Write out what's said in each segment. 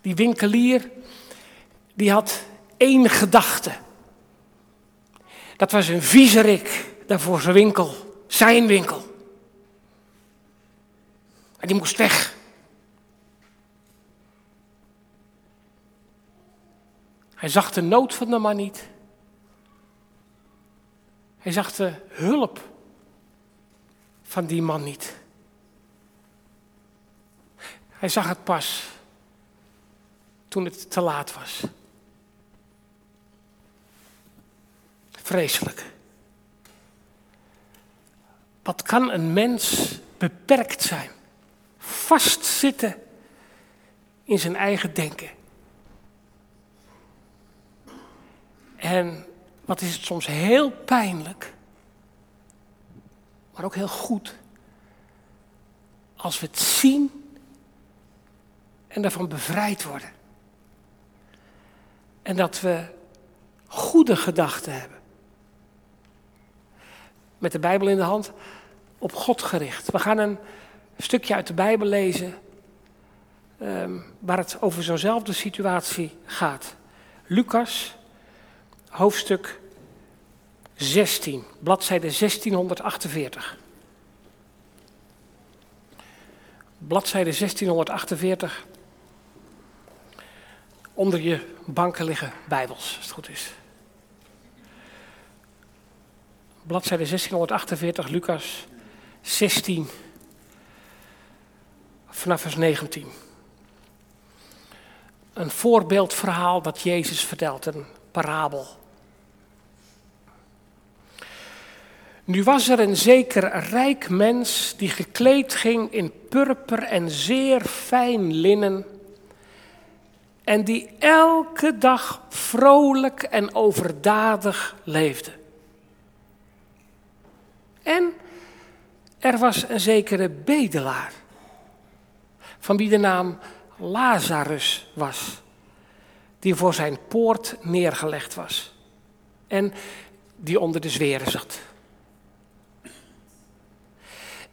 Die winkelier, die had één gedachte. Dat was een viezerik daarvoor zijn winkel, zijn winkel. En die moest weg. Hij zag de nood van de man niet. Hij zag de hulp van die man niet. Hij zag het pas toen het te laat was. Vreselijk. Wat kan een mens beperkt zijn? Vastzitten in zijn eigen denken. En wat is het soms heel pijnlijk, maar ook heel goed, als we het zien en daarvan bevrijd worden. En dat we goede gedachten hebben. Met de Bijbel in de hand, op God gericht. We gaan een stukje uit de Bijbel lezen um, waar het over zo'nzelfde situatie gaat. Lucas hoofdstuk 16, bladzijde 1648. Bladzijde 1648. Onder je banken liggen Bijbels, als het goed is. Bladzijde 1648, Lucas 16, vanaf vers 19. Een voorbeeldverhaal dat Jezus vertelt, een parabel. Nu was er een zeker rijk mens die gekleed ging in purper en zeer fijn linnen. En die elke dag vrolijk en overdadig leefde. En er was een zekere bedelaar, van wie de naam Lazarus was, die voor zijn poort neergelegd was en die onder de zweren zat.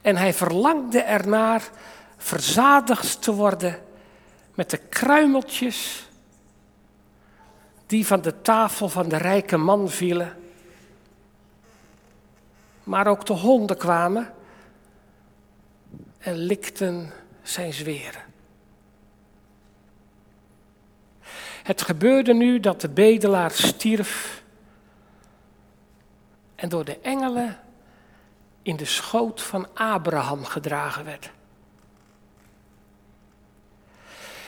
En hij verlangde ernaar verzadigd te worden met de kruimeltjes die van de tafel van de rijke man vielen. Maar ook de honden kwamen en likten zijn zweren. Het gebeurde nu dat de bedelaar stierf en door de engelen in de schoot van Abraham gedragen werd.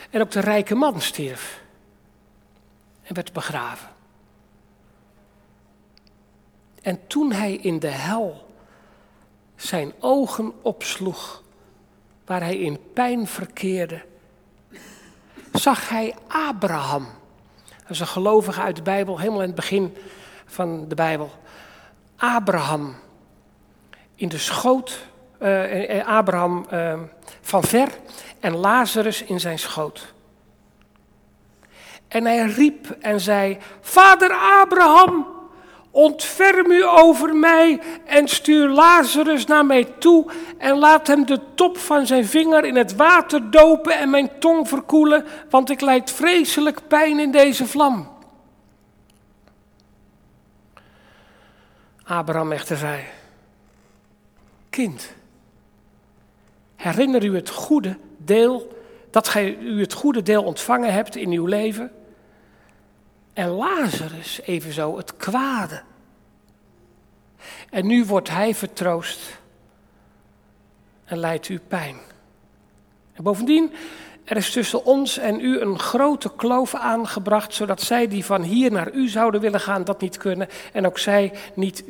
En ook de rijke man stierf en werd begraven. En toen hij in de hel zijn ogen opsloeg, waar hij in pijn verkeerde, zag hij Abraham. Dat is een gelovige uit de Bijbel, helemaal in het begin van de Bijbel. Abraham in de schoot, uh, Abraham uh, van ver en Lazarus in zijn schoot. En hij riep en zei: Vader Abraham, ontferm u over mij en stuur Lazarus naar mij toe en laat hem de top van zijn vinger in het water dopen en mijn tong verkoelen, want ik lijd vreselijk pijn in deze vlam. Abraham echter zei: kind. Herinner u het goede deel, dat gij u het goede deel ontvangen hebt in uw leven. En Lazarus evenzo het kwade. En nu wordt hij vertroost en leidt u pijn. En bovendien, er is tussen ons en u een grote kloof aangebracht, zodat zij die van hier naar u zouden willen gaan, dat niet kunnen. En ook zij niet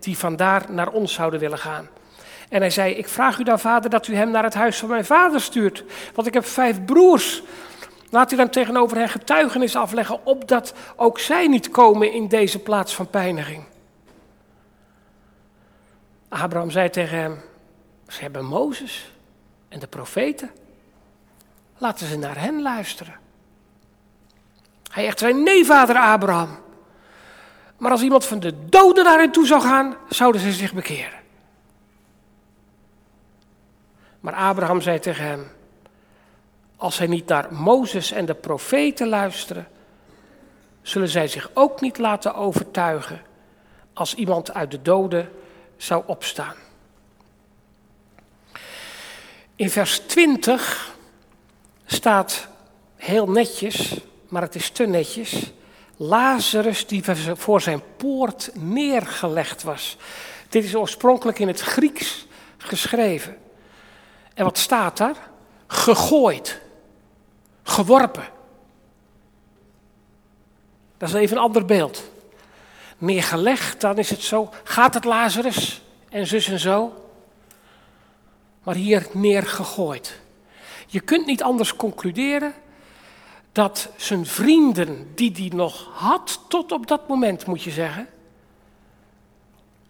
die van daar naar ons zouden willen gaan. En hij zei, ik vraag u dan vader dat u hem naar het huis van mijn vader stuurt. Want ik heb vijf broers. Laat u dan tegenover hen getuigenis afleggen, opdat ook zij niet komen in deze plaats van pijniging. Abraham zei tegen hem, ze hebben Mozes en de profeten. Laten ze naar hen luisteren. Hij echt zei, nee vader Abraham. Maar als iemand van de doden naar hen toe zou gaan, zouden ze zich bekeren. Maar Abraham zei tegen hem: als zij niet naar Mozes en de profeten luisteren, zullen zij zich ook niet laten overtuigen als iemand uit de doden zou opstaan. In vers 20 staat heel netjes, maar het is te netjes, Lazarus die voor zijn poort neergelegd was. Dit is oorspronkelijk in het Grieks geschreven. En wat staat daar? Gegooid, geworpen. Dat is even een ander beeld. Neergelegd, dan is het zo, gaat het Lazarus en zus en zo. Maar hier neergegooid. Je kunt niet anders concluderen dat zijn vrienden, die hij nog had tot op dat moment, moet je zeggen,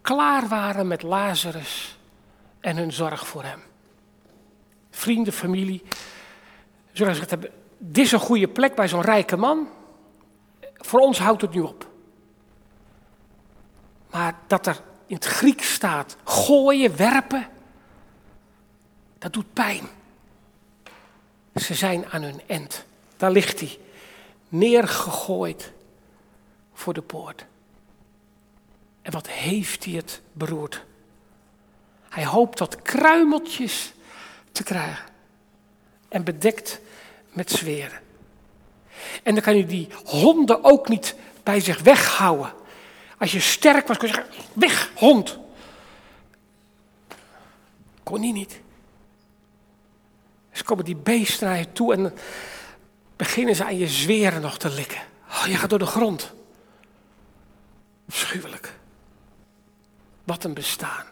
klaar waren met Lazarus en hun zorg voor hem. Vrienden, familie, zullen gezegd hebben, dit is een goede plek bij zo'n rijke man. Voor ons houdt het nu op. Maar dat er in het Grieks staat gooien, werpen, dat doet pijn. Ze zijn aan hun end. Daar ligt hij, neergegooid voor de poort. En wat heeft hij het beroerd? Hij hoopt dat kruimeltjes te krijgen. En bedekt met zweren. En dan kan je die honden ook niet bij zich weghouden. Als je sterk was, kon je zeggen, weg hond. Kon hij niet. Ze komen die beesten naar je toe en beginnen ze aan je zweren nog te likken. Oh, je gaat door de grond. Schuwelijk. Wat een bestaan.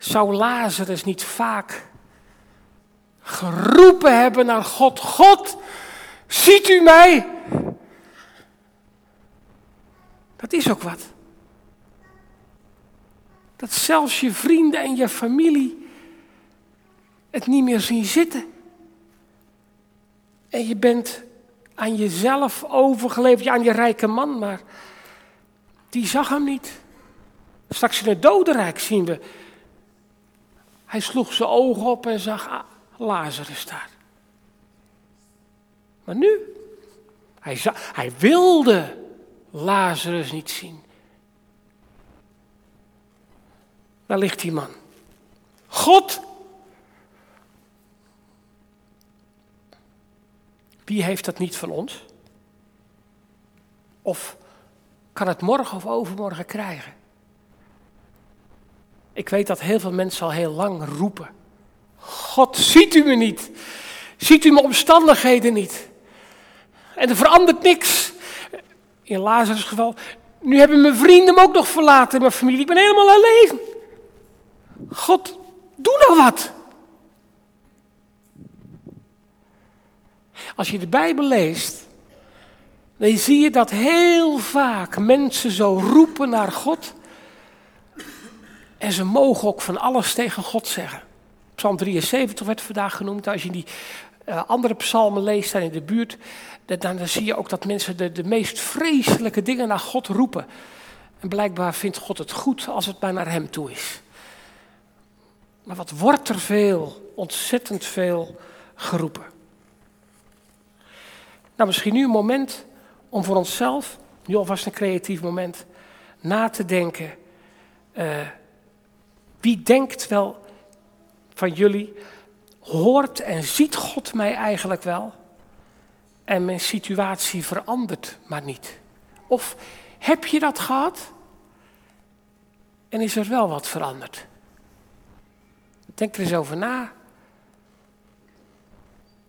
Zou Lazarus niet vaak geroepen hebben naar God: God, ziet u mij? Dat is ook wat. Dat zelfs je vrienden en je familie het niet meer zien zitten. En je bent aan jezelf overgeleverd, aan je rijke man, maar die zag hem niet. Straks in het dodenrijk zien we. Hij sloeg zijn ogen op en zag ah, Lazarus daar. Maar nu, hij, hij wilde Lazarus niet zien. Daar ligt die man. God Wie heeft dat niet van ons? Of kan het morgen of overmorgen krijgen? Ik weet dat heel veel mensen al heel lang roepen. God, ziet u me niet? Ziet u mijn omstandigheden niet? En er verandert niks. In Lazarus' geval, nu hebben mijn vrienden me ook nog verlaten, mijn familie. Ik ben helemaal alleen. God, doe nou wat. Als je de Bijbel leest, dan zie je dat heel vaak mensen zo roepen naar God. En ze mogen ook van alles tegen God zeggen. Psalm 73 werd vandaag genoemd. Als je die uh, andere psalmen leest in de buurt, dan, dan, zie je ook dat mensen de, de meest vreselijke dingen naar God roepen. En blijkbaar vindt God het goed als het maar naar Hem toe is. Maar wat wordt er veel, ontzettend veel geroepen. Nou, misschien nu een moment om voor onszelf, nu alvast een creatief moment, na te denken. Uh, wie denkt wel van jullie, hoort en ziet God mij eigenlijk wel? En mijn situatie verandert maar niet. Of heb je dat gehad? En is er wel wat veranderd? Denk er eens over na.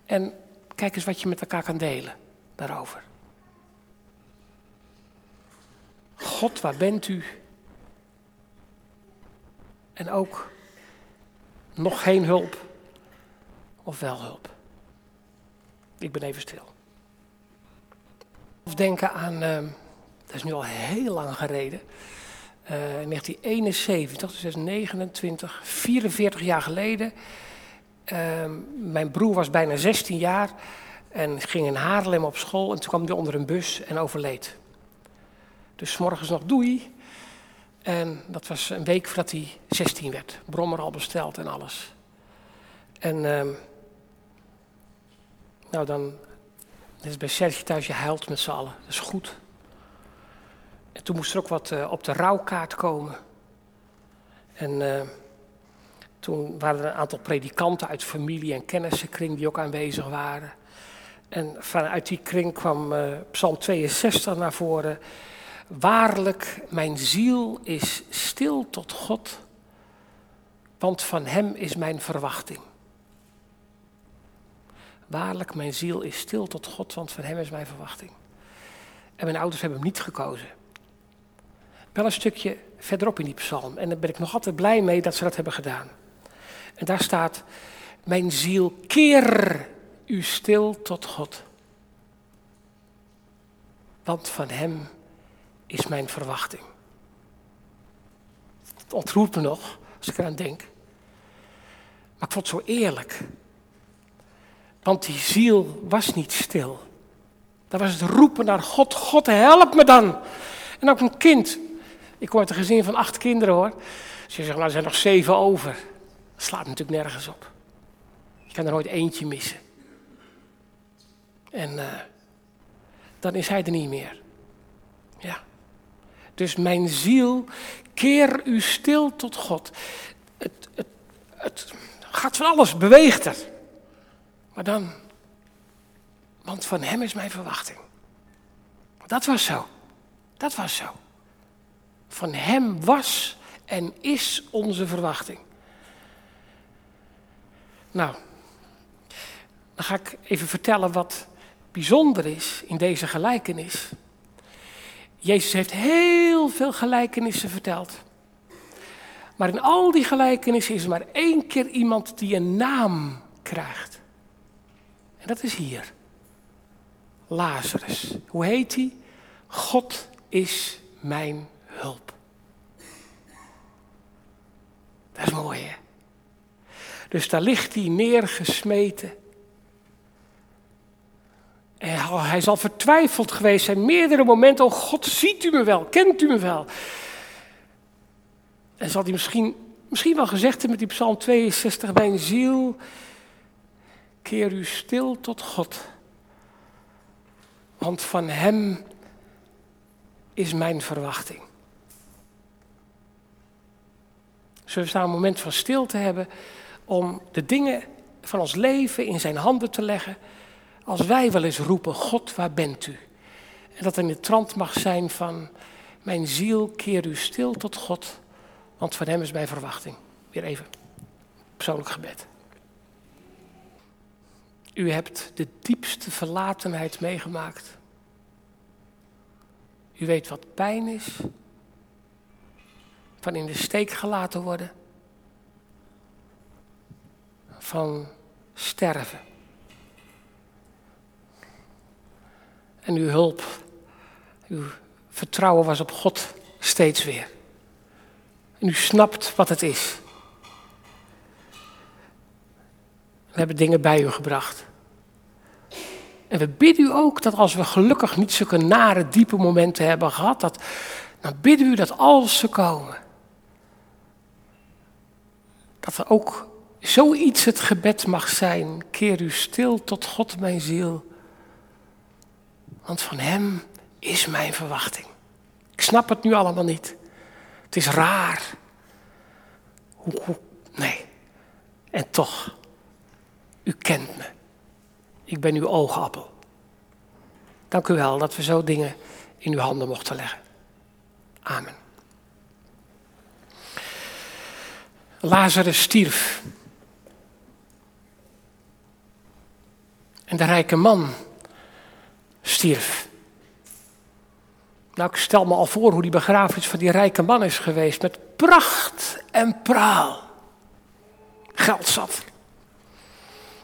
En kijk eens wat je met elkaar kan delen daarover. God, waar bent u? En ook nog geen hulp of wel hulp. Ik ben even stil. Of denken aan, uh, dat is nu al heel lang gereden, uh, 1971, dus 29, 44 jaar geleden. Uh, mijn broer was bijna 16 jaar. En ging in Haarlem op school en toen kwam hij onder een bus en overleed. Dus morgens nog doei. En dat was een week voordat hij 16 werd. Brommer al besteld en alles. En ehm, nou dan, net is bij Sergio thuis, je huilt met z'n allen. Dat is goed. En toen moest er ook wat uh, op de rouwkaart komen. En uh, toen waren er een aantal predikanten uit familie en kennissenkring die ook aanwezig waren. En vanuit die kring kwam uh, Psalm 62 naar voren. Waarlijk, mijn ziel is stil tot God, want van Hem is mijn verwachting. Waarlijk, mijn ziel is stil tot God, want van Hem is mijn verwachting. En mijn ouders hebben hem niet gekozen. Wel een stukje verderop in die psalm. En daar ben ik nog altijd blij mee dat ze dat hebben gedaan. En daar staat, mijn ziel, keer u stil tot God. Want van Hem is mijn verwachting. Het ontroert me nog als ik eraan denk. Maar ik vond het zo eerlijk. Want die ziel was niet stil. Dat was het roepen naar God. God, help me dan. En ook een kind. Ik hoor een gezin van acht kinderen hoor. Ze zeggen, nou er zijn nog zeven over. Dat slaat natuurlijk nergens op. Je kan er nooit eentje missen. En uh, dan is hij er niet meer. Ja. Dus mijn ziel, keer u stil tot God. Het, het, het gaat van alles, beweegt er. Maar dan, want van hem is mijn verwachting. Dat was zo. Dat was zo. Van hem was en is onze verwachting. Nou, dan ga ik even vertellen wat bijzonder is in deze gelijkenis. Jezus heeft heel veel gelijkenissen verteld. Maar in al die gelijkenissen is er maar één keer iemand die een naam krijgt. En dat is hier. Lazarus. Hoe heet hij? God is mijn hulp. Dat is mooi, hè? Dus daar ligt hij neergesmeten. En hij zal vertwijfeld geweest zijn, meerdere momenten. Oh God, ziet u me wel? Kent u me wel? En zal hij misschien, misschien wel gezegd hebben met die Psalm 62, mijn ziel, keer u stil tot God. Want van Hem is mijn verwachting. Zullen we staan een moment van stilte hebben om de dingen van ons leven in zijn handen te leggen. Als wij wel eens roepen, God, waar bent u? En dat in de trant mag zijn van, mijn ziel, keer u stil tot God, want van hem is mijn verwachting. Weer even, persoonlijk gebed. U hebt de diepste verlatenheid meegemaakt. U weet wat pijn is. Van in de steek gelaten worden. Van sterven. En uw hulp, uw vertrouwen was op God steeds weer. En u snapt wat het is. We hebben dingen bij u gebracht. En we bidden u ook dat als we gelukkig niet zulke nare, diepe momenten hebben gehad, dat, dan bidden u dat als ze komen, dat er ook zoiets het gebed mag zijn. Keer u stil tot God, mijn ziel. Want van Hem is mijn verwachting. Ik snap het nu allemaal niet. Het is raar. Hoe, nee. En toch, u kent me. Ik ben uw oogappel. Dank u wel dat we zo dingen in uw handen mochten leggen. Amen. Lazarus stierf. En de rijke man stierf. Nou, ik stel me al voor hoe die begrafenis van die rijke man is geweest. Met pracht en praal. Geld zat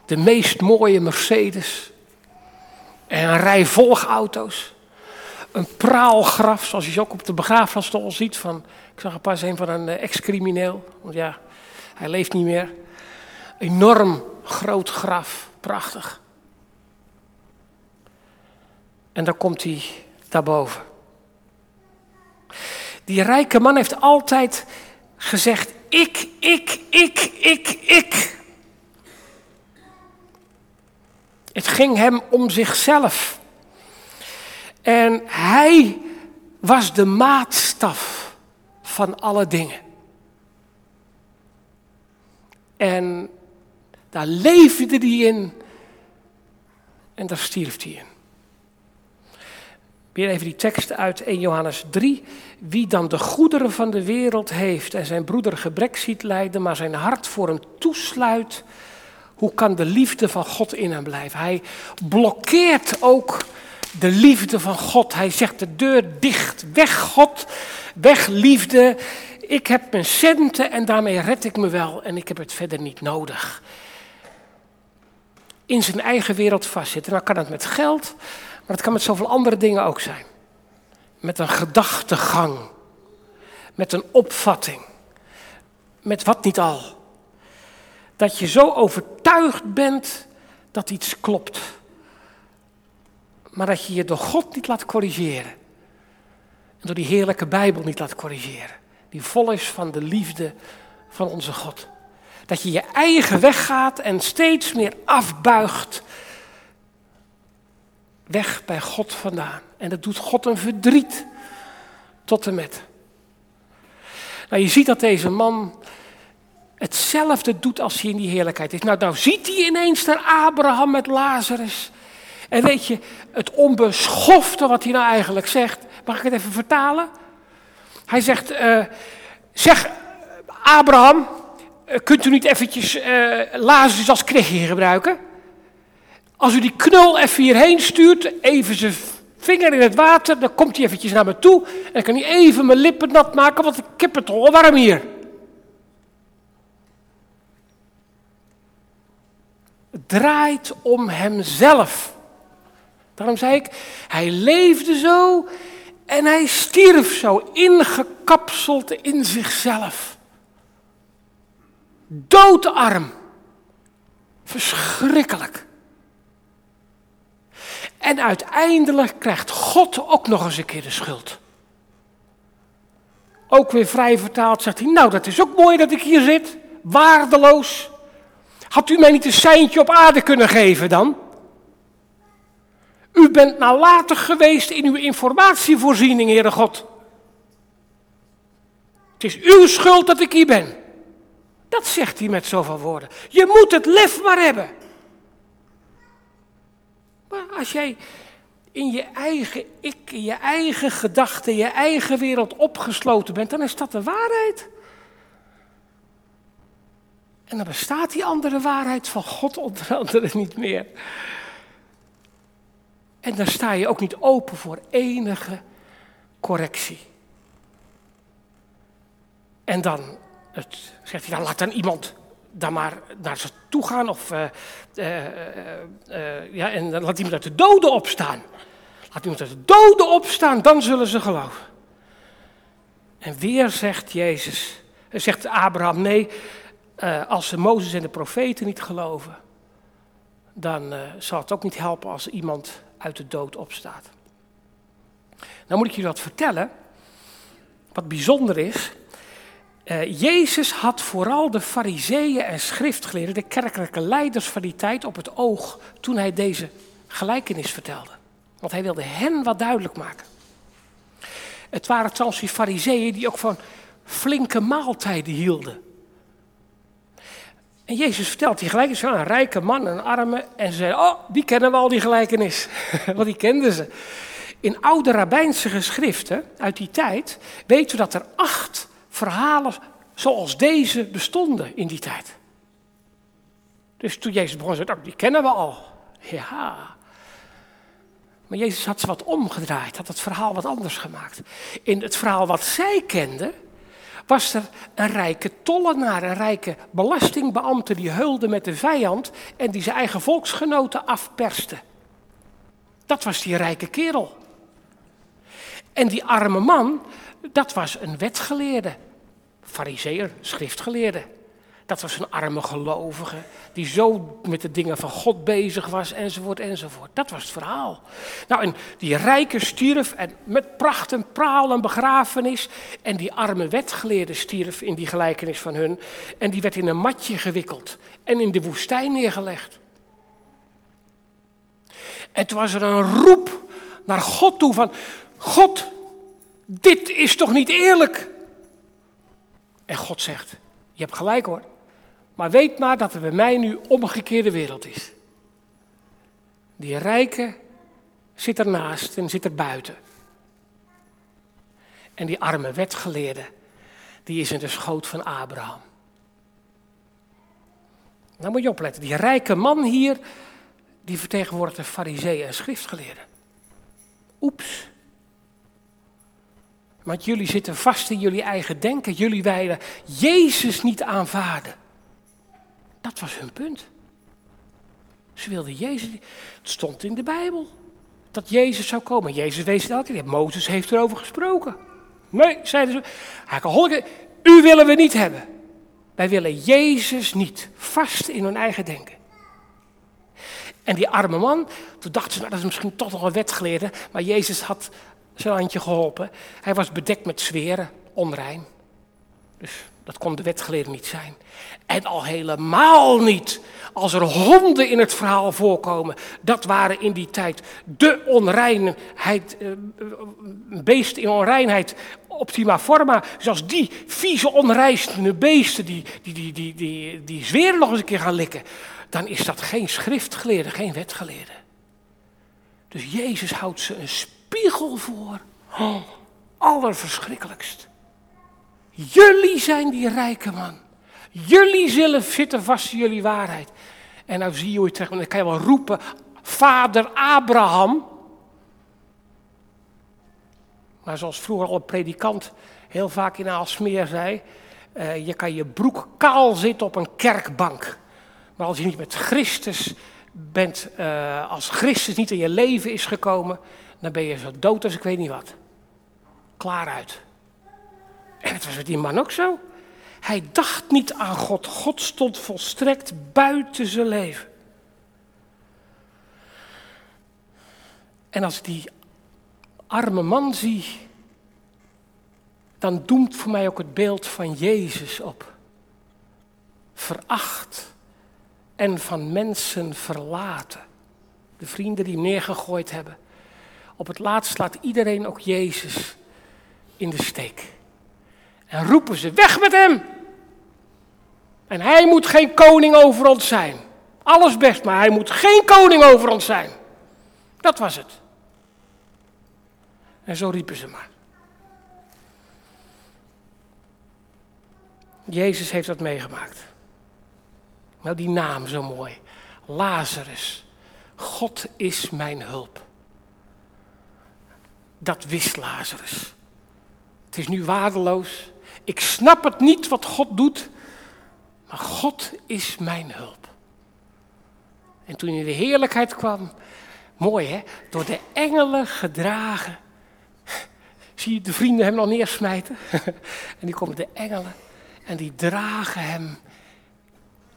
de meest mooie Mercedes. En een rij volgauto's. Een praalgraf, zoals je ook op de begrafenisstol ziet. Van, ik zag een pas een van een eh, ex-crimineel. Want ja, hij leeft niet meer. Enorm groot graf, prachtig. En dan komt hij daarboven. Die rijke man heeft altijd gezegd: ik, ik, ik, ik, ik. Het ging hem om zichzelf. En hij was de maatstaf van alle dingen. En daar leefde hij in en daar stierf hij in. Weer even die tekst uit 1 Johannes 3. Wie dan de goederen van de wereld heeft en zijn broeder gebrek ziet lijden, maar zijn hart voor hem toesluit, hoe kan de liefde van God in hem blijven? Hij blokkeert ook de liefde van God. Hij zegt de deur dicht. Weg God, weg liefde. Ik heb mijn centen en daarmee red ik me wel en ik heb het verder niet nodig. In zijn eigen wereld vastzitten. Nou kan het met geld, maar het kan met zoveel andere dingen ook zijn. Met een gedachtegang. Met een opvatting. Met wat niet al. Dat je zo overtuigd bent dat iets klopt. Maar dat je je door God niet laat corrigeren. En door die heerlijke Bijbel niet laat corrigeren. Die vol is van de liefde van onze God. Dat je je eigen weg gaat en steeds meer afbuigt weg bij God vandaan. En dat doet God een verdriet tot en met. Nou, je ziet dat deze man hetzelfde doet als hij in die heerlijkheid is. Nou, nou ziet hij ineens naar Abraham met Lazarus. En weet je, het onbeschofte wat hij nou eigenlijk zegt, mag ik het even vertalen? Hij zegt, uh, zeg Abraham, eh, kunt u niet eventjes uh, Lazarus als knechtje gebruiken? Als u die knul even hierheen stuurt, even zijn vinger in het water, dan komt hij eventjes naar me toe en dan kan hij even mijn lippen nat maken, want ik heb het al warm hier. Het draait om hemzelf. Daarom zei ik, hij leefde zo en hij stierf zo, ingekapseld in zichzelf. Doodarm. Verschrikkelijk. En uiteindelijk krijgt God ook nog eens een keer de schuld. Ook weer vrij vertaald zegt hij, nou dat is ook mooi dat ik hier zit, waardeloos. Had u mij niet een seintje op aarde kunnen geven dan? U bent nalatig geweest in uw informatievoorziening, Heere God. Het is uw schuld dat ik hier ben. Dat zegt hij met zoveel woorden. Je moet het lef maar hebben. Maar als jij in je eigen ik, in je eigen gedachten, je eigen wereld opgesloten bent, dan is dat de waarheid. En dan bestaat die andere waarheid van God onder andere niet meer. En dan sta je ook niet open voor enige correctie. En dan het, zegt hij, dan laat dan iemand dan maar naar ze toe gaan. Of, uh, uh, ja, en dan laat iemand uit de doden opstaan. Laat iemand uit de doden opstaan, dan zullen ze geloven. En weer zegt Jezus, zegt Abraham, nee, als ze Mozes en de profeten niet geloven, dan zal het ook niet helpen als iemand uit de dood opstaat. Nou moet ik jullie wat vertellen, wat bijzonder is. Uh, Jezus had vooral de fariseeën en schriftgeleerden, de kerkelijke leiders van die tijd, op het oog toen hij deze gelijkenis vertelde. Want hij wilde hen wat duidelijk maken. Het waren trouwens die fariseeën die ook van flinke maaltijden hielden. En Jezus vertelt die gelijkenis van een rijke man en arme. En ze zeiden, oh, die kennen we al, die gelijkenis. Want die kenden ze. In oude rabbijnse geschriften uit die tijd weten we dat er acht verhalen zoals deze bestonden in die tijd. Dus toen Jezus begon, zei oh, die kennen we al. Ja. Maar Jezus had ze wat omgedraaid, had het verhaal wat anders gemaakt. In het verhaal wat zij kenden, was er een rijke tollenaar, een rijke belastingbeambte die heulde met de vijand en die zijn eigen volksgenoten afperste. Dat was die rijke kerel. En die arme man, dat was een wetgeleerde, fariseer, schriftgeleerde. Dat was een arme gelovige die zo met de dingen van God bezig was, enzovoort, enzovoort. Dat was het verhaal. Nou, en die rijke stierf en met pracht en praal en begrafenis. En die arme wetgeleerde stierf in die gelijkenis van hun. En die werd in een matje gewikkeld en in de woestijn neergelegd. Toen was er een roep naar God toe van, God, dit is toch niet eerlijk? En God zegt, je hebt gelijk hoor, maar weet maar dat er bij mij nu omgekeerde wereld is. Die rijke zit ernaast en zit er buiten. En die arme wetgeleerde, die is in de schoot van Abraham. Nou moet je opletten, die rijke man hier, die vertegenwoordigt de fariseeën en schriftgeleerden. Oeps. Want jullie zitten vast in jullie eigen denken. Jullie wijden Jezus niet aanvaarden. Dat was hun punt. Ze wilden Jezus. Het stond in de Bijbel dat Jezus zou komen. Jezus wees het keer. Mozes heeft erover gesproken. Nee, zeiden ze. Hij u willen we niet hebben. Wij willen Jezus niet. Vast in hun eigen denken. En die arme man, toen dachten ze, nou, dat is misschien toch nog een wetgeleerde. Maar Jezus had zijn handje geholpen. Hij was bedekt met zweren, onrein. Dus dat kon de wetgeleerde niet zijn. En al helemaal niet als er honden in het verhaal voorkomen. Dat waren in die tijd de onreinheid, eh, beest in onreinheid, optima forma. Zoals die vieze onreizende beesten, die, die, die, die, die, die zweren nog eens een keer gaan likken. Dan is dat geen schriftgeleerde, geen wetgeleerde. Dus Jezus houdt ze een spiegel voor. Oh, allerverschrikkelijkst. Jullie zijn die rijke man. Jullie zullen zitten vast in jullie waarheid. En nou zie je hoe je terecht dan kan je wel roepen, vader Abraham. Maar zoals vroeger al een predikant heel vaak in Aalsmeer zei, uh, je kan je broek kaal zitten op een kerkbank. Maar als je niet met Christus bent, uh, als Christus niet in je leven is gekomen, dan ben je zo dood als ik weet niet wat. Klaar uit. En het was met die man ook zo. Hij dacht niet aan God. God stond volstrekt buiten zijn leven. En als die arme man zie, dan doemt voor mij ook het beeld van Jezus op. Veracht en van mensen verlaten. De vrienden die hem neergegooid hebben. Op het laatst laat iedereen ook Jezus in de steek. En roepen ze, weg met hem! En hij moet geen koning over ons zijn. Alles best, maar hij moet geen koning over ons zijn. Dat was het. En zo riepen ze maar. Jezus heeft dat meegemaakt. Nou, die naam zo mooi. Lazarus. God is mijn hulp. Dat wist Lazarus. Het is nu waardeloos. Ik snap het niet wat God doet, maar God is mijn hulp. En toen hij de heerlijkheid kwam, mooi hè, door de engelen gedragen. Zie je de vrienden hem nog neersmijten? en die komen de engelen en die dragen hem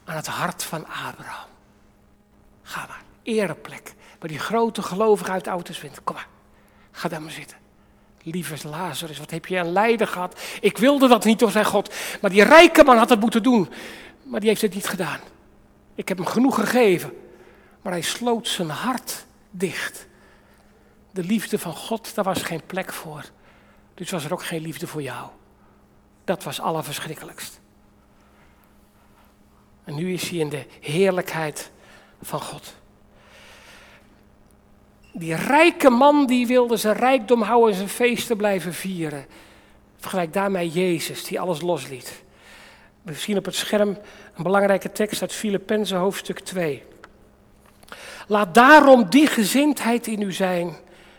aan het hart van Abraham. Ga maar, ereplek. Bij die grote gelovige uit Autoswind. Kom maar, ga daar maar zitten. Lieve Lazarus, wat heb je aan lijden gehad? Ik wilde dat niet door zijn God. Maar die rijke man had het moeten doen. Maar die heeft het niet gedaan. Ik heb hem genoeg gegeven. Maar hij sloot zijn hart dicht. De liefde van God, daar was geen plek voor. Dus was er ook geen liefde voor jou. Dat was allerverschrikkelijkst. En nu is hij in de heerlijkheid van God. Die rijke man die wilde zijn rijkdom houden en zijn feesten blijven vieren. Vergelijk daarmee Jezus die alles losliet. We zien op het scherm een belangrijke tekst uit Filippenzen hoofdstuk 2. Laat daarom die gezindheid in u zijn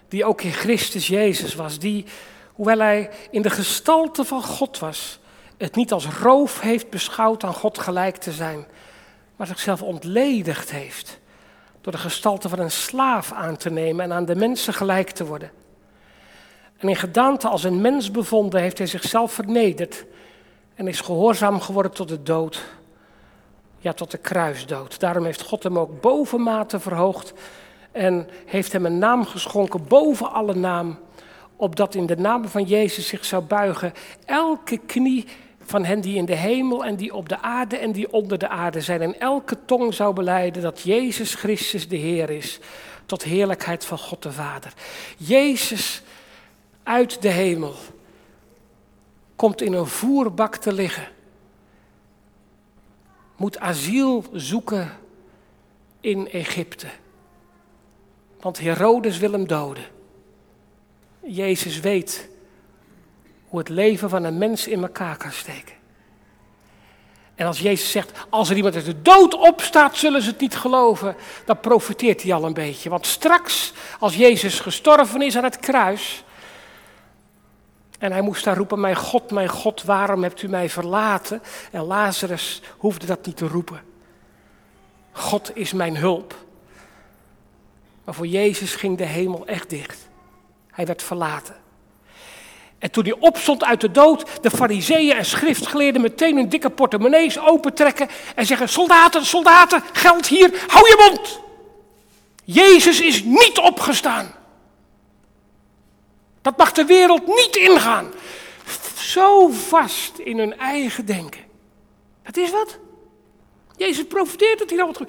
die ook in Christus Jezus was. Die, hoewel hij in de gestalte van God was, het niet als roof heeft beschouwd aan God gelijk te zijn, maar zichzelf ontledigd heeft door de gestalte van een slaaf aan te nemen en aan de mensen gelijk te worden. En in gedaante als een mens bevonden heeft hij zichzelf vernederd en is gehoorzaam geworden tot de dood, ja tot de kruisdood. Daarom heeft God hem ook bovenmate verhoogd en heeft hem een naam geschonken boven alle naam, opdat in de naam van Jezus zich zou buigen elke knie van hen die in de hemel en die op de aarde en die onder de aarde zijn. En elke tong zou beleiden dat Jezus Christus de Heer is, tot heerlijkheid van God de Vader. Jezus uit de hemel komt in een voerbak te liggen. Moet asiel zoeken in Egypte. Want Herodes wil hem doden. Jezus weet hoe het leven van een mens in elkaar kan steken. En als Jezus zegt, als er iemand uit de dood opstaat, zullen ze het niet geloven, dan profiteert hij al een beetje. Want straks, als Jezus gestorven is aan het kruis, en hij moest daar roepen, mijn God, mijn God, waarom hebt u mij verlaten? En Lazarus hoefde dat niet te roepen. God is mijn hulp. Maar voor Jezus ging de hemel echt dicht. Hij werd verlaten. En toen hij opstond uit de dood, de fariseeën en schriftgeleerden meteen hun dikke portemonnees opentrekken en zeggen, soldaten, soldaten, geld hier, hou je mond. Jezus is niet opgestaan. Dat mag de wereld niet ingaan. Zo vast in hun eigen denken. Dat is wat. Jezus profiteert het hier al. Ze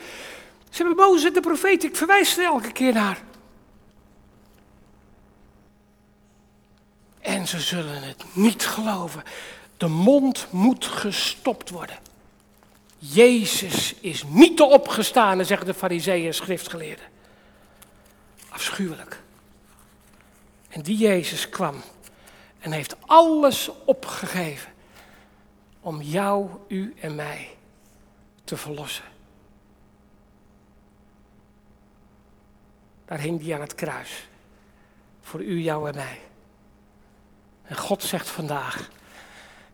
hebben Mozes de profeet, ik verwijs er elke keer naar. En ze zullen het niet geloven. De mond moet gestopt worden. Jezus is niet te opgestaan, zeggen de fariseeën en schriftgeleerden. Afschuwelijk. En die Jezus kwam en heeft alles opgegeven om jou, u en mij te verlossen. Daar hing hij aan het kruis. Voor u, jou en mij. En God zegt vandaag,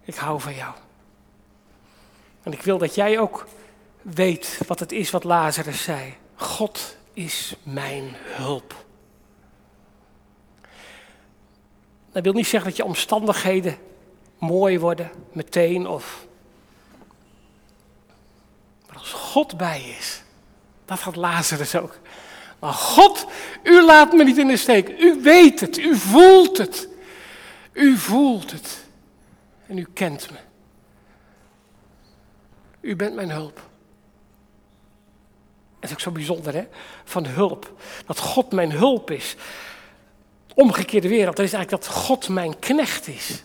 ik hou van jou. En ik wil dat jij ook weet wat het is wat Lazarus zei. God is mijn hulp. Dat wil niet zeggen dat je omstandigheden mooi worden, meteen of. Maar als God bij is, dat had Lazarus ook. Maar God, u laat me niet in de steek. U weet het, u voelt het. U voelt het. En u kent me. U bent mijn hulp. Dat is ook zo bijzonder, hè? Van hulp. Dat God mijn hulp is omgekeerde wereld, dat is eigenlijk dat God mijn knecht is.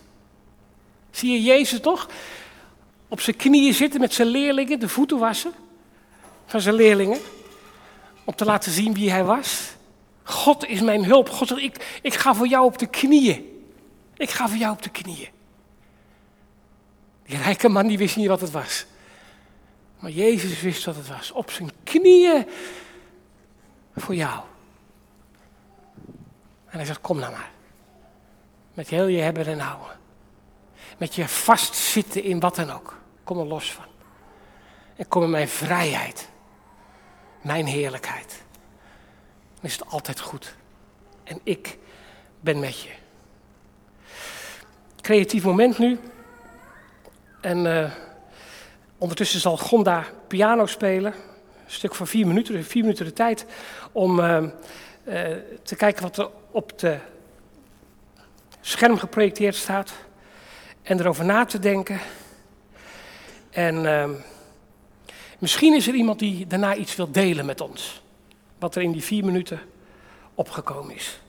Zie je Jezus toch? Op zijn knieën zitten met zijn leerlingen, de voeten wassen van zijn leerlingen. Om te laten zien wie hij was. God is mijn hulp. God ik, ik ga voor jou op de knieën. Ik ga voor jou op de knieën. Die rijke man die wist niet wat het was. Maar Jezus wist wat het was. Op zijn knieën voor jou. En hij zegt, kom nou maar. Met heel je hebben en houden. Met je vastzitten in wat dan ook. Kom er los van. En kom in mijn vrijheid. Mijn heerlijkheid. Dan is het altijd goed. En ik ben met je. Creatief moment nu. En uh, ondertussen zal Gonda piano spelen. Een stuk van vier minuten, vier minuten de tijd om uh, uh, te kijken wat er op de scherm geprojecteerd staat. En erover na te denken. En uh, misschien is er iemand die daarna iets wil delen met ons. Wat er in die vier minuten opgekomen is.